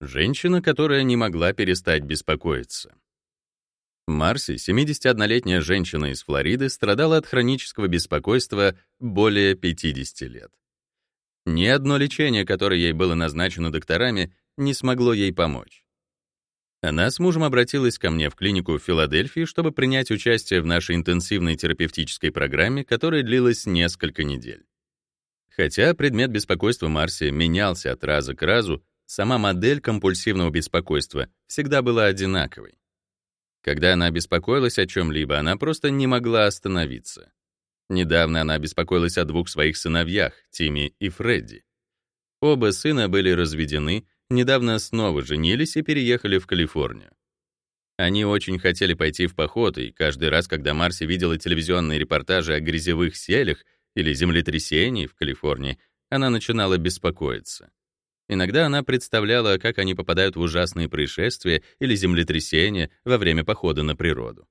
Женщина, которая не могла перестать беспокоиться. Марси, 71-летняя женщина из Флориды, страдала от хронического беспокойства более 50 лет. Ни одно лечение, которое ей было назначено докторами, не смогло ей помочь. Она с мужем обратилась ко мне в клинику в Филадельфии, чтобы принять участие в нашей интенсивной терапевтической программе, которая длилась несколько недель. Хотя предмет беспокойства Марси менялся от раза к разу, сама модель компульсивного беспокойства всегда была одинаковой. Когда она беспокоилась о чем-либо, она просто не могла остановиться. Недавно она беспокоилась о двух своих сыновьях, Тимми и Фредди. Оба сына были разведены, недавно снова женились и переехали в Калифорнию. Они очень хотели пойти в поход, и каждый раз, когда Марси видела телевизионные репортажи о грязевых селях или землетрясении в Калифорнии, она начинала беспокоиться. Иногда она представляла, как они попадают в ужасные происшествия или землетрясения во время похода на природу.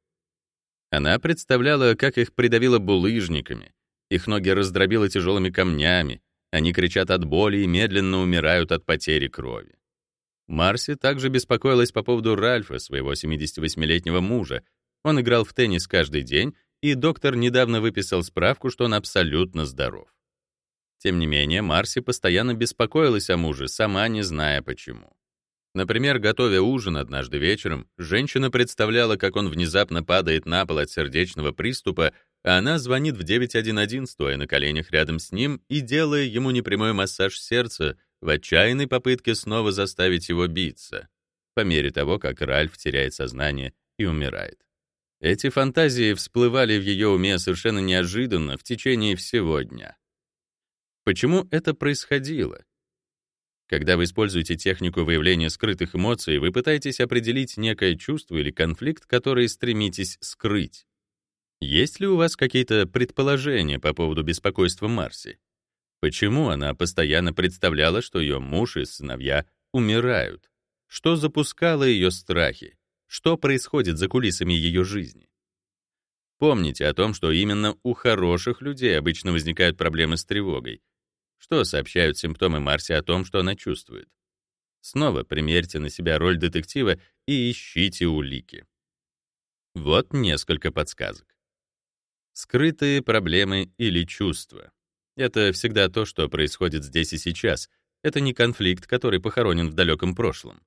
Она представляла, как их придавило булыжниками, их ноги раздробило тяжелыми камнями, они кричат от боли и медленно умирают от потери крови. Марси также беспокоилась по поводу Ральфа, своего 78-летнего мужа. Он играл в теннис каждый день, и доктор недавно выписал справку, что он абсолютно здоров. Тем не менее, Марси постоянно беспокоилась о муже, сама не зная почему. Например, готовя ужин однажды вечером, женщина представляла, как он внезапно падает на пол от сердечного приступа, а она звонит в 911, стоя на коленях рядом с ним и делая ему непрямой массаж сердца в отчаянной попытке снова заставить его биться, по мере того, как Ральф теряет сознание и умирает. Эти фантазии всплывали в ее уме совершенно неожиданно в течение всего дня. Почему это происходило? Когда вы используете технику выявления скрытых эмоций, вы пытаетесь определить некое чувство или конфликт, который стремитесь скрыть. Есть ли у вас какие-то предположения по поводу беспокойства Марси? Почему она постоянно представляла, что ее муж и сыновья умирают? Что запускало ее страхи? Что происходит за кулисами ее жизни? Помните о том, что именно у хороших людей обычно возникают проблемы с тревогой, что сообщают симптомы Марси о том, что она чувствует? Снова примерьте на себя роль детектива и ищите улики. Вот несколько подсказок. Скрытые проблемы или чувства. Это всегда то, что происходит здесь и сейчас. Это не конфликт, который похоронен в далеком прошлом.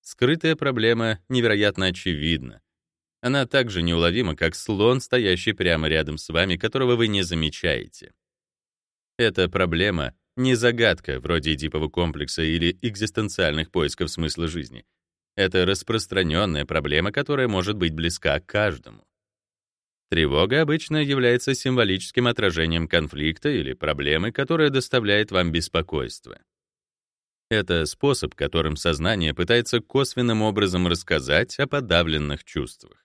Скрытая проблема невероятно очевидна. Она так же неуловима, как слон, стоящий прямо рядом с вами, которого вы не замечаете. Эта проблема не загадка вроде Эдипового комплекса или экзистенциальных поисков смысла жизни. Это распространенная проблема, которая может быть близка каждому. Тревога обычно является символическим отражением конфликта или проблемы, которая доставляет вам беспокойство. Это способ, которым сознание пытается косвенным образом рассказать о подавленных чувствах.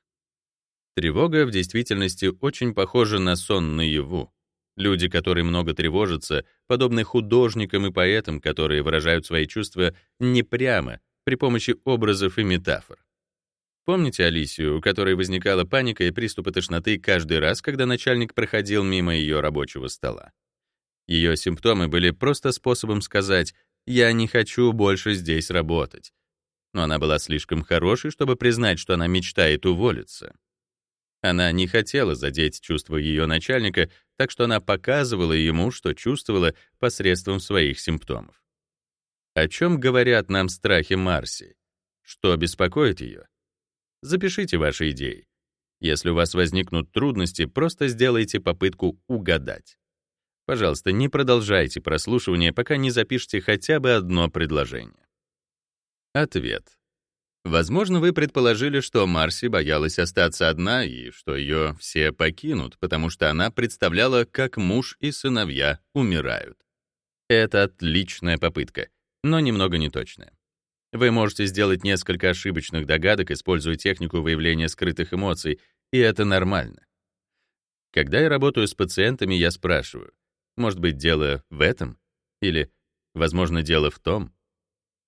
Тревога в действительности очень похожа на сон наяву. Люди, которые много тревожатся, подобны художникам и поэтам, которые выражают свои чувства не прямо, при помощи образов и метафор. Помните Алисию, у которой возникала паника и приступы тошноты каждый раз, когда начальник проходил мимо ее рабочего стола? Ее симптомы были просто способом сказать «я не хочу больше здесь работать». Но она была слишком хорошей, чтобы признать, что она мечтает уволиться. Она не хотела задеть чувства ее начальника, так что она показывала ему, что чувствовала посредством своих симптомов. О чем говорят нам страхи Марси? Что беспокоит ее? Запишите ваши идеи. Если у вас возникнут трудности, просто сделайте попытку угадать. Пожалуйста, не продолжайте прослушивание, пока не запишете хотя бы одно предложение. Ответ. Возможно, вы предположили, что Марси боялась остаться одна и что ее все покинут, потому что она представляла, как муж и сыновья умирают. Это отличная попытка, но немного неточная. Вы можете сделать несколько ошибочных догадок, используя технику выявления скрытых эмоций, и это нормально. Когда я работаю с пациентами, я спрашиваю, может быть, дело в этом? Или, возможно, дело в том?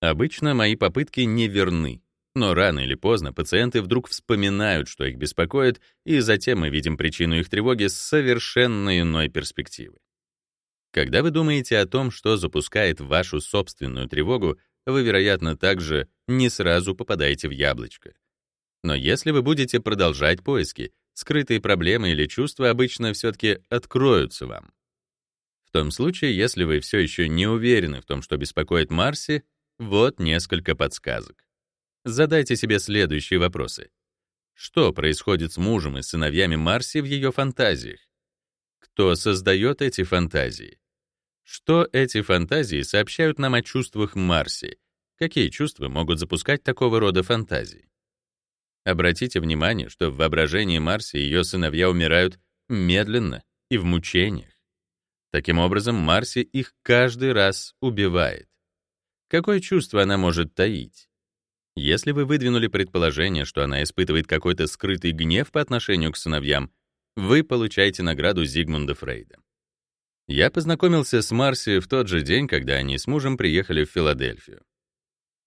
Обычно мои попытки не верны, но рано или поздно пациенты вдруг вспоминают, что их беспокоит, и затем мы видим причину их тревоги с совершенно иной перспективы. Когда вы думаете о том, что запускает вашу собственную тревогу, вы, вероятно, также не сразу попадаете в яблочко. Но если вы будете продолжать поиски, скрытые проблемы или чувства обычно все-таки откроются вам. В том случае, если вы все еще не уверены в том, что беспокоит Марси, вот несколько подсказок. Задайте себе следующие вопросы. Что происходит с мужем и сыновьями Марси в ее фантазиях? Кто создает эти фантазии? Что эти фантазии сообщают нам о чувствах Марси? Какие чувства могут запускать такого рода фантазии? Обратите внимание, что в воображении Марси ее сыновья умирают медленно и в мучениях. Таким образом, Марси их каждый раз убивает. Какое чувство она может таить? Если вы выдвинули предположение, что она испытывает какой-то скрытый гнев по отношению к сыновьям, вы получаете награду Зигмунда Фрейда. Я познакомился с Марси в тот же день, когда они с мужем приехали в Филадельфию.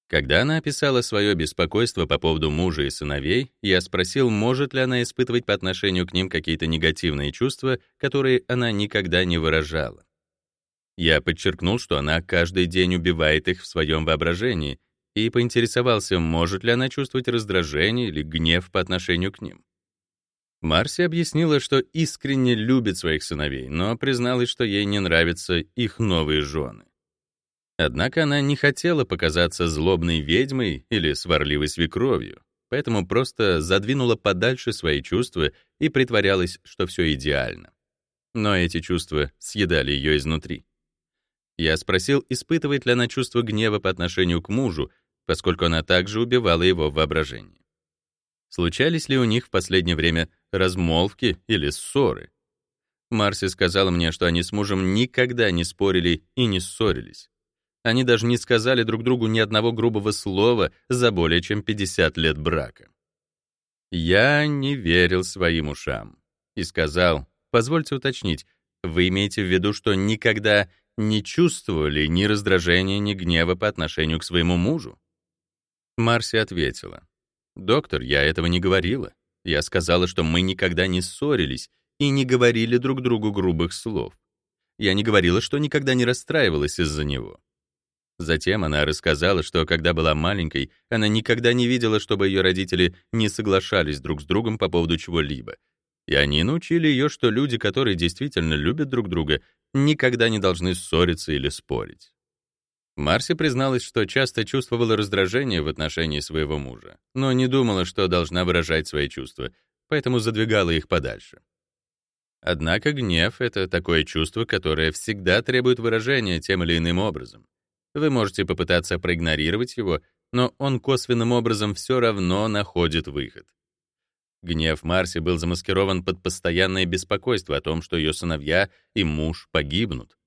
Когда она описала свое беспокойство по поводу мужа и сыновей, я спросил, может ли она испытывать по отношению к ним какие-то негативные чувства, которые она никогда не выражала. Я подчеркнул, что она каждый день убивает их в своем воображении — и поинтересовался, может ли она чувствовать раздражение или гнев по отношению к ним. Марси объяснила, что искренне любит своих сыновей, но призналась, что ей не нравятся их новые жены. Однако она не хотела показаться злобной ведьмой или сварливой свекровью, поэтому просто задвинула подальше свои чувства и притворялась, что все идеально. Но эти чувства съедали ее изнутри. Я спросил, испытывает ли она чувство гнева по отношению к мужу, поскольку она также убивала его в воображении. Случались ли у них в последнее время размолвки или ссоры? Марси сказала мне, что они с мужем никогда не спорили и не ссорились. Они даже не сказали друг другу ни одного грубого слова за более чем 50 лет брака. Я не верил своим ушам и сказал, позвольте уточнить, вы имеете в виду, что никогда не чувствовали ни раздражения, ни гнева по отношению к своему мужу? Марси ответила. «Доктор, я этого не говорила. Я сказала, что мы никогда не ссорились и не говорили друг другу грубых слов. Я не говорила, что никогда не расстраивалась из-за него». Затем она рассказала, что когда была маленькой, она никогда не видела, чтобы ее родители не соглашались друг с другом по поводу чего-либо. И они научили ее, что люди, которые действительно любят друг друга, никогда не должны ссориться или спорить. Марси призналась, что часто чувствовала раздражение в отношении своего мужа, но не думала, что должна выражать свои чувства, поэтому задвигала их подальше. Однако гнев — это такое чувство, которое всегда требует выражения тем или иным образом. Вы можете попытаться проигнорировать его, но он косвенным образом все равно находит выход. Гнев Марси был замаскирован под постоянное беспокойство о том, что ее сыновья и муж погибнут.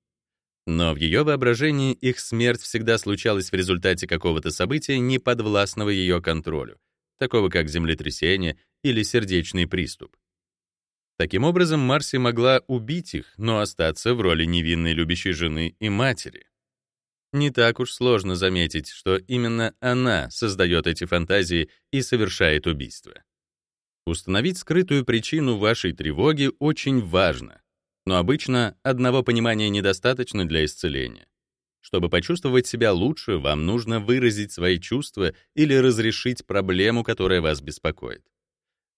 Но в ее воображении их смерть всегда случалась в результате какого-то события, не подвластного ее контролю, такого как землетрясение или сердечный приступ. Таким образом, Марси могла убить их, но остаться в роли невинной любящей жены и матери. Не так уж сложно заметить, что именно она создает эти фантазии и совершает убийство. Установить скрытую причину вашей тревоги очень важно, но обычно одного понимания недостаточно для исцеления. Чтобы почувствовать себя лучше, вам нужно выразить свои чувства или разрешить проблему, которая вас беспокоит.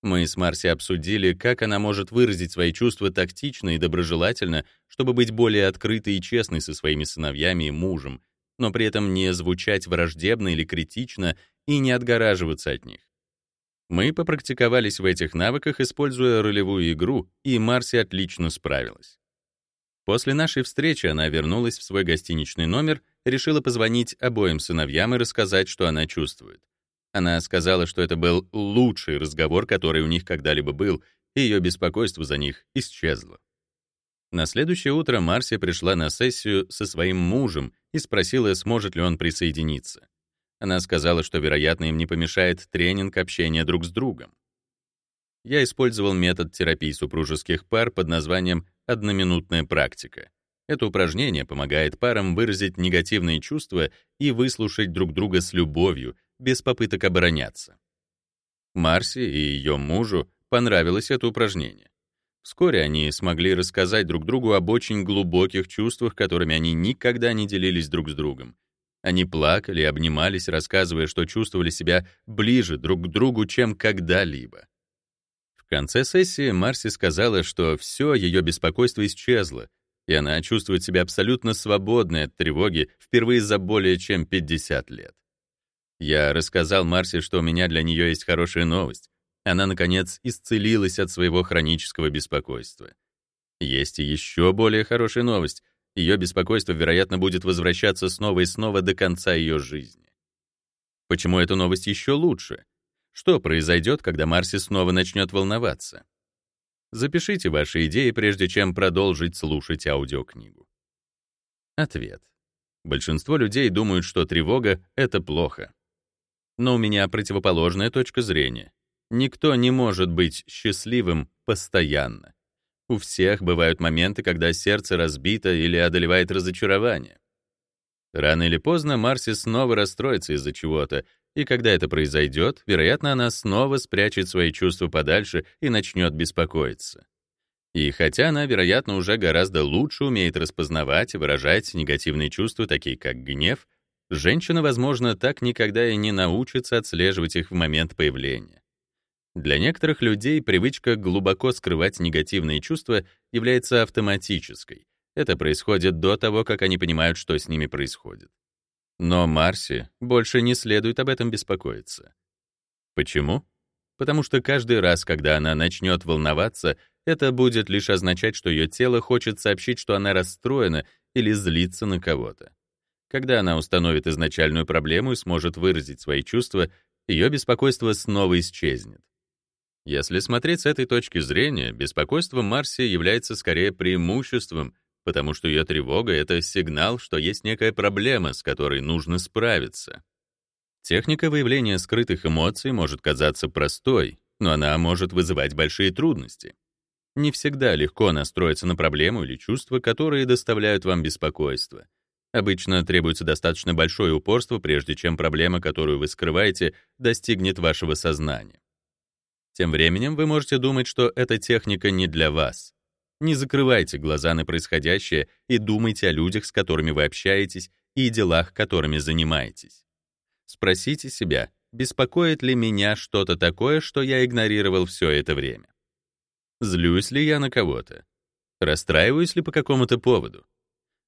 Мы с Марси обсудили, как она может выразить свои чувства тактично и доброжелательно, чтобы быть более открытой и честной со своими сыновьями и мужем, но при этом не звучать враждебно или критично и не отгораживаться от них. Мы попрактиковались в этих навыках, используя ролевую игру, и Марси отлично справилась. После нашей встречи она вернулась в свой гостиничный номер, решила позвонить обоим сыновьям и рассказать, что она чувствует. Она сказала, что это был лучший разговор, который у них когда-либо был, и ее беспокойство за них исчезло. На следующее утро Марси пришла на сессию со своим мужем и спросила, сможет ли он присоединиться. Она сказала, что, вероятно, им не помешает тренинг общения друг с другом. Я использовал метод терапии супружеских пар под названием «одноминутная практика». Это упражнение помогает парам выразить негативные чувства и выслушать друг друга с любовью, без попыток обороняться. Марси и ее мужу понравилось это упражнение. Вскоре они смогли рассказать друг другу об очень глубоких чувствах, которыми они никогда не делились друг с другом, Они плакали, обнимались, рассказывая, что чувствовали себя ближе друг к другу, чем когда-либо. В конце сессии Марси сказала, что все ее беспокойство исчезло, и она чувствует себя абсолютно свободной от тревоги впервые за более чем 50 лет. Я рассказал Марсе, что у меня для нее есть хорошая новость. Она, наконец, исцелилась от своего хронического беспокойства. Есть и еще более хорошая новость. Ее беспокойство, вероятно, будет возвращаться снова и снова до конца ее жизни. Почему эта новость еще лучше? Что произойдет, когда Марси снова начнет волноваться? Запишите ваши идеи, прежде чем продолжить слушать аудиокнигу. Ответ. Большинство людей думают, что тревога — это плохо. Но у меня противоположная точка зрения. Никто не может быть счастливым постоянно. У всех бывают моменты, когда сердце разбито или одолевает разочарование. Рано или поздно Марси снова расстроится из-за чего-то, и когда это произойдет, вероятно, она снова спрячет свои чувства подальше и начнет беспокоиться. И хотя она, вероятно, уже гораздо лучше умеет распознавать и выражать негативные чувства, такие как гнев, женщина, возможно, так никогда и не научится отслеживать их в момент появления. Для некоторых людей привычка глубоко скрывать негативные чувства является автоматической. Это происходит до того, как они понимают, что с ними происходит. Но Марси больше не следует об этом беспокоиться. Почему? Потому что каждый раз, когда она начнет волноваться, это будет лишь означать, что ее тело хочет сообщить, что она расстроена или злится на кого-то. Когда она установит изначальную проблему и сможет выразить свои чувства, ее беспокойство снова исчезнет. Если смотреть с этой точки зрения, беспокойство Марси является скорее преимуществом, потому что ее тревога — это сигнал, что есть некая проблема, с которой нужно справиться. Техника выявления скрытых эмоций может казаться простой, но она может вызывать большие трудности. Не всегда легко настроиться на проблему или чувства, которые доставляют вам беспокойство. Обычно требуется достаточно большое упорство, прежде чем проблема, которую вы скрываете, достигнет вашего сознания. Тем временем вы можете думать, что эта техника не для вас. Не закрывайте глаза на происходящее и думайте о людях, с которыми вы общаетесь, и делах, которыми занимаетесь. Спросите себя, беспокоит ли меня что-то такое, что я игнорировал все это время? Злюсь ли я на кого-то? Расстраиваюсь ли по какому-то поводу?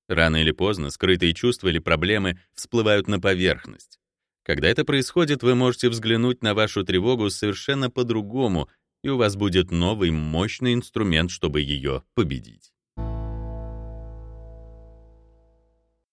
Рано или поздно скрытые чувства или проблемы всплывают на поверхность. Когда это происходит, вы можете взглянуть на вашу тревогу совершенно по-другому, и у вас будет новый мощный инструмент, чтобы ее победить.